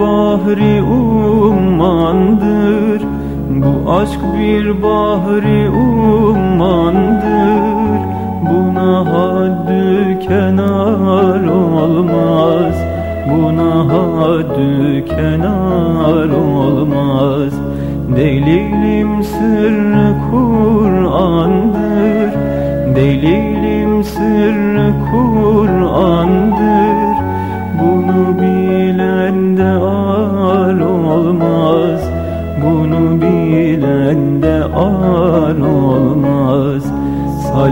bahri ummandır. Bu aşk bir bahri ummandır. Buna haddü kenar olmaz. Buna haddü kenar olmaz. Delilim sırrı Kur'an'dır. Delilim sırrı Kur'an'dır. Bunu bilen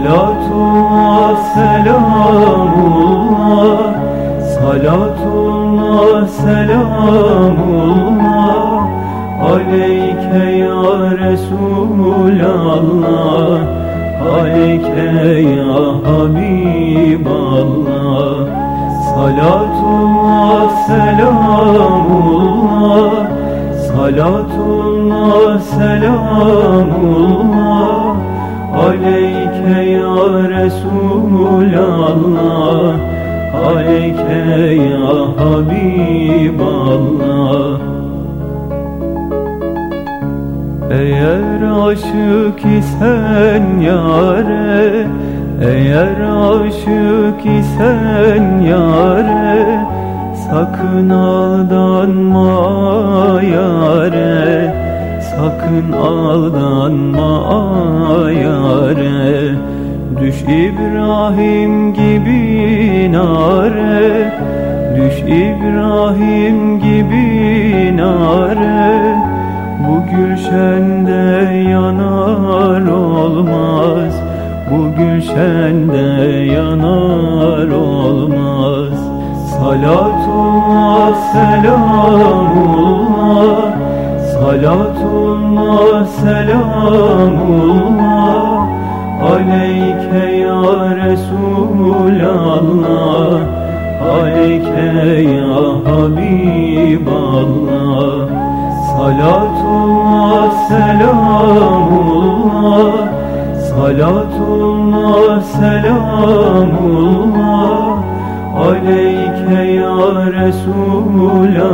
Salatullah selamullah Salatullah selamullah Aleyke ya Resulallah. Aleyke ya Habiballah. Salatullah selamullah Salatullah selamullah Aleyke ya Resulallah Aleyke ya Habiballah Eğer aşık isen yare Eğer aşık isen yare Sakın aldanma yare Sakın aldanma İbrahim gibi nare. Düş İbrahim gibi nare. Bu gülşende yanar olmaz. Bu gülşende yanar olmaz. Salatullah selamullah Salatullah selamullah Aleyke ya Resulallah Aleyke ya Habiballah. Salatullah selamullah Salatullah selamullah. Aleyke ya Resulallah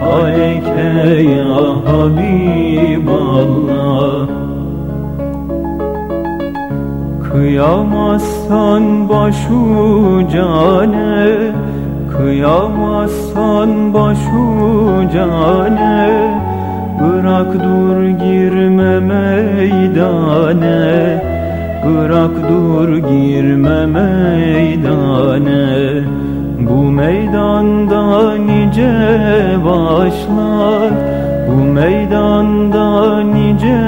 Aleyke ya Habiballah Kıyamazsan başucane Kıyamazsan başucane Bırak dur girme meydane. Bırak dur girme meydane. Bu meydanda nice başlar. Bu meydanda nice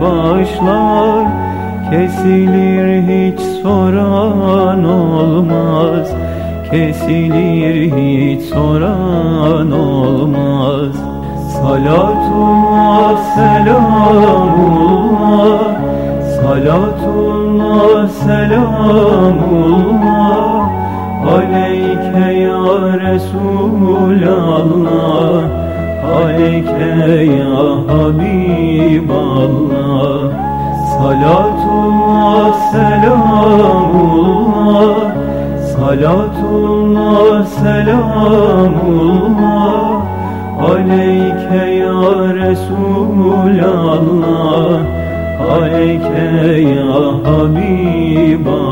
başlar Kesilir hiç soran olmaz. Kesilir hiç soran olmaz. Salatullah selamullah. Salatullah selamullah. Aleyke ya Resulallah. Aleyke ya Habiballah Salatullah selamullah. Salatullah selamullah. Aleyke ya Resulallah. Aleyke ya Habiballah